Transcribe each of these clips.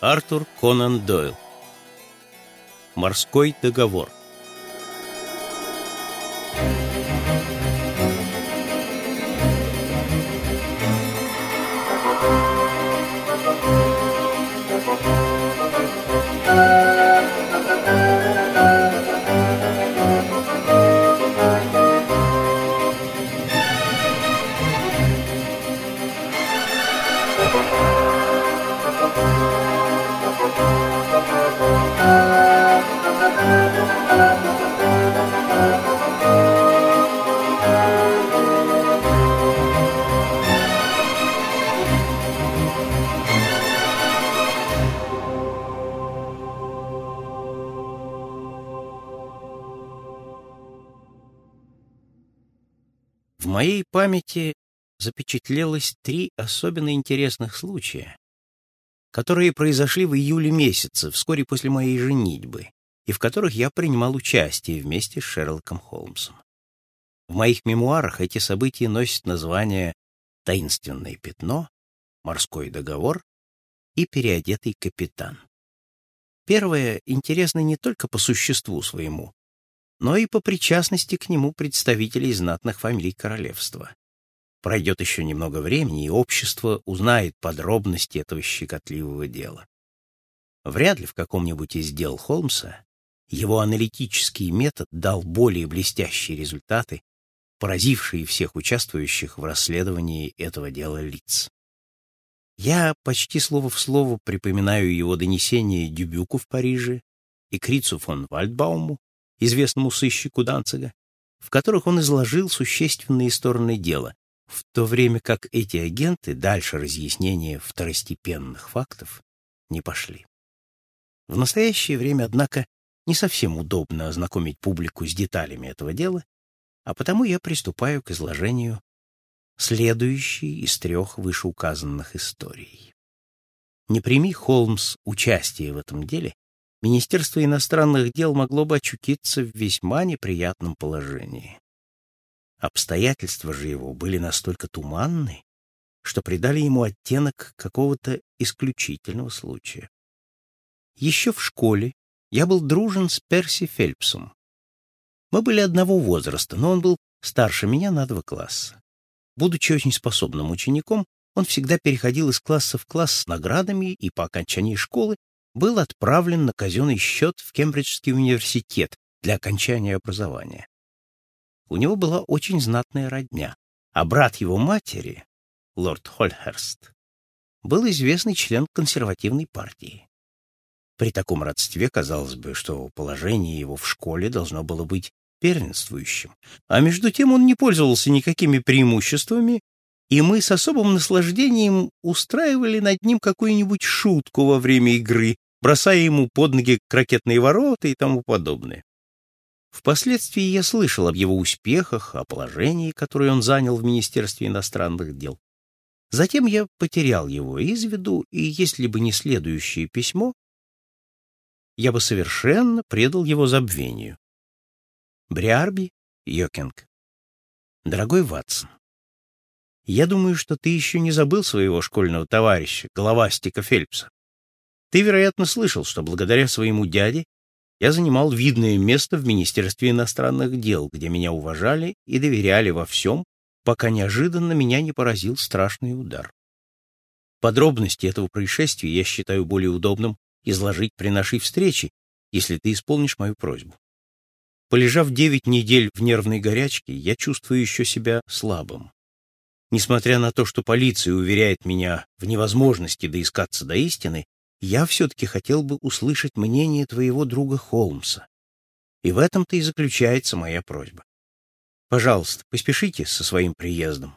Артур Конан Дойл. Морской договор. Моей памяти запечатлелось три особенно интересных случая, которые произошли в июле месяце, вскоре после моей женитьбы, и в которых я принимал участие вместе с Шерлоком Холмсом. В моих мемуарах эти события носят название «Таинственное пятно», «Морской договор» и «Переодетый капитан». Первое интересно не только по существу своему, но и по причастности к нему представителей знатных фамилий королевства. Пройдет еще немного времени, и общество узнает подробности этого щекотливого дела. Вряд ли в каком-нибудь из дел Холмса его аналитический метод дал более блестящие результаты, поразившие всех участвующих в расследовании этого дела лиц. Я почти слово в слово припоминаю его донесение Дюбюку в Париже и Крицу фон Вальдбауму, известному сыщику Данцига, в которых он изложил существенные стороны дела, в то время как эти агенты дальше разъяснения второстепенных фактов не пошли. В настоящее время, однако, не совсем удобно ознакомить публику с деталями этого дела, а потому я приступаю к изложению следующей из трех вышеуказанных историй. Не прими Холмс участие в этом деле, Министерство иностранных дел могло бы очутиться в весьма неприятном положении. Обстоятельства же его были настолько туманны, что придали ему оттенок какого-то исключительного случая. Еще в школе я был дружен с Перси Фельпсом. Мы были одного возраста, но он был старше меня на два класса. Будучи очень способным учеником, он всегда переходил из класса в класс с наградами и по окончании школы был отправлен на казенный счет в Кембриджский университет для окончания образования. У него была очень знатная родня, а брат его матери, лорд Хольхерст, был известный член консервативной партии. При таком родстве казалось бы, что положение его в школе должно было быть первенствующим, а между тем он не пользовался никакими преимуществами и мы с особым наслаждением устраивали над ним какую-нибудь шутку во время игры, бросая ему под ноги крокетные ворота и тому подобное. Впоследствии я слышал об его успехах, о положении, которое он занял в Министерстве иностранных дел. Затем я потерял его из виду, и если бы не следующее письмо, я бы совершенно предал его забвению. Бриарби Йокинг. Дорогой Ватсон, я думаю, что ты еще не забыл своего школьного товарища, головастика Фельпса. Ты, вероятно, слышал, что благодаря своему дяде я занимал видное место в Министерстве иностранных дел, где меня уважали и доверяли во всем, пока неожиданно меня не поразил страшный удар. Подробности этого происшествия я считаю более удобным изложить при нашей встрече, если ты исполнишь мою просьбу. Полежав девять недель в нервной горячке, я чувствую еще себя слабым. Несмотря на то, что полиция уверяет меня в невозможности доискаться до истины, я все-таки хотел бы услышать мнение твоего друга Холмса. И в этом-то и заключается моя просьба. Пожалуйста, поспешите со своим приездом.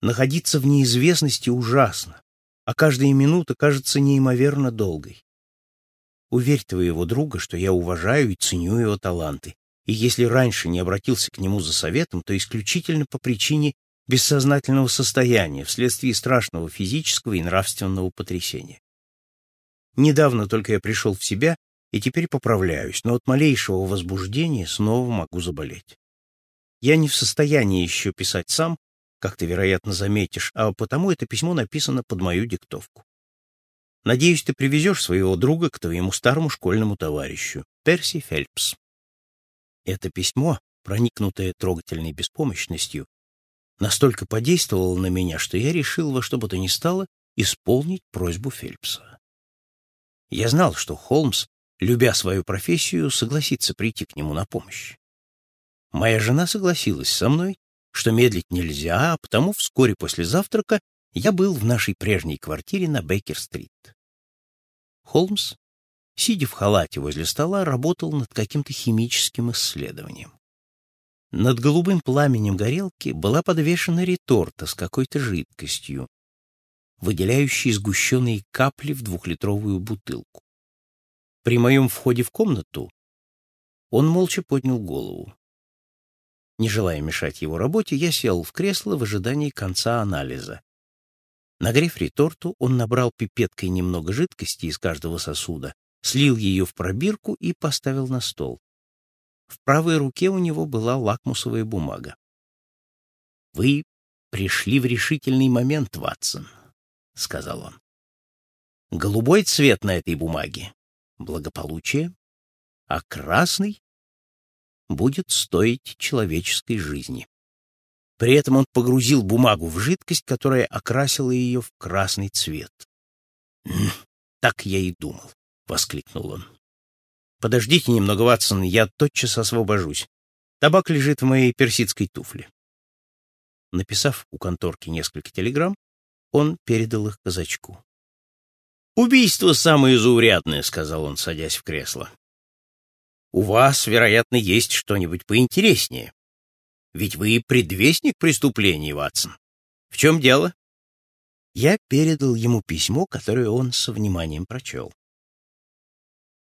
Находиться в неизвестности ужасно, а каждая минута кажется неимоверно долгой. Уверь твоего друга, что я уважаю и ценю его таланты, и если раньше не обратился к нему за советом, то исключительно по причине бессознательного состояния вследствие страшного физического и нравственного потрясения. Недавно только я пришел в себя и теперь поправляюсь, но от малейшего возбуждения снова могу заболеть. Я не в состоянии еще писать сам, как ты, вероятно, заметишь, а потому это письмо написано под мою диктовку. Надеюсь, ты привезешь своего друга к твоему старому школьному товарищу, Перси Фельпс. Это письмо, проникнутое трогательной беспомощностью, настолько подействовало на меня, что я решил во что бы то ни стало исполнить просьбу Фельпса. Я знал, что Холмс, любя свою профессию, согласится прийти к нему на помощь. Моя жена согласилась со мной, что медлить нельзя, а потому вскоре после завтрака я был в нашей прежней квартире на Бейкер-стрит. Холмс, сидя в халате возле стола, работал над каким-то химическим исследованием. Над голубым пламенем горелки была подвешена реторта с какой-то жидкостью, выделяющей сгущенные капли в двухлитровую бутылку. При моем входе в комнату он молча поднял голову. Не желая мешать его работе, я сел в кресло в ожидании конца анализа. Нагрев реторту, он набрал пипеткой немного жидкости из каждого сосуда, слил ее в пробирку и поставил на стол. В правой руке у него была лакмусовая бумага. «Вы пришли в решительный момент, Ватсон», — сказал он. «Голубой цвет на этой бумаге — благополучие, а красный будет стоить человеческой жизни. При этом он погрузил бумагу в жидкость, которая окрасила ее в красный цвет. «Так я и думал», — воскликнул он. «Подождите немного, Ватсон, я тотчас освобожусь. Табак лежит в моей персидской туфле». Написав у конторки несколько телеграмм, он передал их казачку. «Убийство самое заурядное», — сказал он, садясь в кресло. У вас, вероятно, есть что-нибудь поинтереснее. Ведь вы предвестник преступлений, Ватсон. В чем дело? Я передал ему письмо, которое он со вниманием прочел.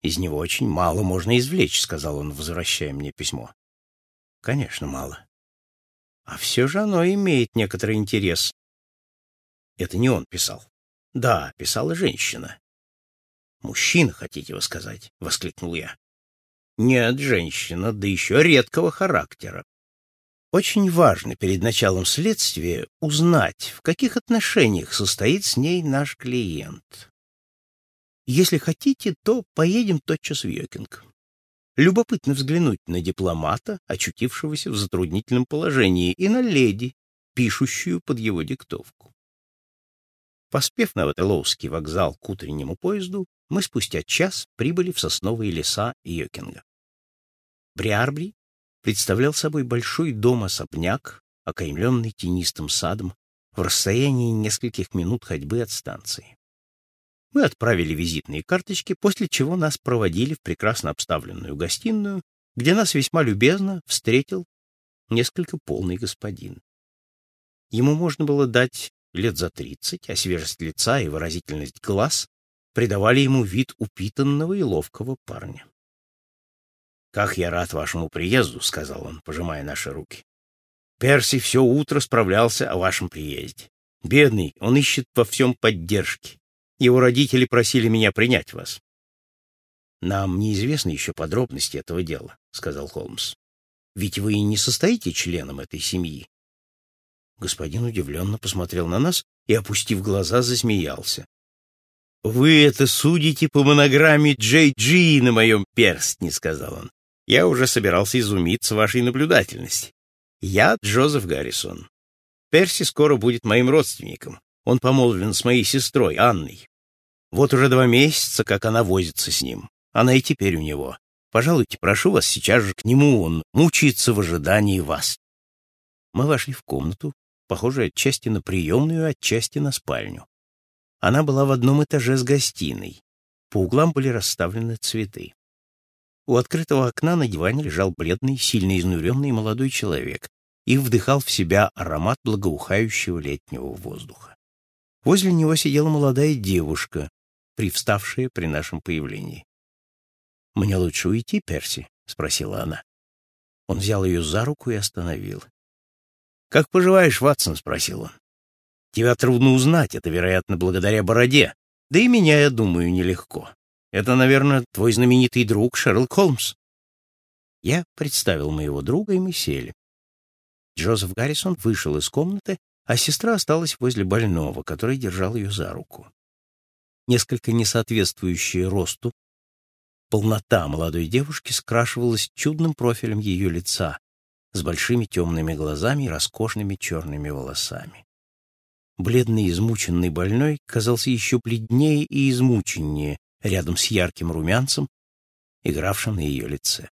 «Из него очень мало можно извлечь», — сказал он, возвращая мне письмо. «Конечно, мало. А все же оно имеет некоторый интерес». Это не он писал. Да, писала женщина. «Мужчина, хотите вы сказать?» — воскликнул я. Нет, женщина, да еще редкого характера. Очень важно перед началом следствия узнать, в каких отношениях состоит с ней наш клиент. Если хотите, то поедем тотчас в Йокинг. Любопытно взглянуть на дипломата, очутившегося в затруднительном положении, и на леди, пишущую под его диктовку. Поспев на Ватерлоуский вокзал к утреннему поезду, мы спустя час прибыли в сосновые леса Йокинга. Бриарбри представлял собой большой дом-особняк, окаймленный тенистым садом, в расстоянии нескольких минут ходьбы от станции. Мы отправили визитные карточки, после чего нас проводили в прекрасно обставленную гостиную, где нас весьма любезно встретил несколько полный господин. Ему можно было дать лет за тридцать, а свежесть лица и выразительность глаз придавали ему вид упитанного и ловкого парня. «Как я рад вашему приезду», — сказал он, пожимая наши руки. «Перси все утро справлялся о вашем приезде. Бедный, он ищет во всем поддержки. Его родители просили меня принять вас». «Нам неизвестны еще подробности этого дела», — сказал Холмс. «Ведь вы не состоите членом этой семьи». Господин удивленно посмотрел на нас и, опустив глаза, засмеялся. «Вы это судите по монограмме Джей Джи на моем перстне», — сказал он. Я уже собирался изумиться вашей наблюдательности. Я Джозеф Гаррисон. Перси скоро будет моим родственником. Он помолвлен с моей сестрой, Анной. Вот уже два месяца, как она возится с ним. Она и теперь у него. Пожалуйте, прошу вас сейчас же к нему, он мучается в ожидании вас. Мы вошли в комнату, похожую отчасти на приемную, отчасти на спальню. Она была в одном этаже с гостиной. По углам были расставлены цветы. У открытого окна на диване лежал бледный, сильно изнуренный молодой человек и вдыхал в себя аромат благоухающего летнего воздуха. Возле него сидела молодая девушка, привставшая при нашем появлении. «Мне лучше уйти, Перси?» — спросила она. Он взял ее за руку и остановил. «Как поживаешь, Ватсон?» — спросил он. «Тебя трудно узнать, это, вероятно, благодаря бороде. Да и меня, я думаю, нелегко. Это, наверное, твой знаменитый друг Шерлок Холмс. Я представил моего друга, и мы сели. Джозеф Гаррисон вышел из комнаты, а сестра осталась возле больного, который держал ее за руку. Несколько несоответствующая росту, полнота молодой девушки скрашивалась чудным профилем ее лица с большими темными глазами и роскошными черными волосами. Бледный, измученный больной казался еще бледнее и измученнее рядом с ярким румянцем, игравшим на ее лице.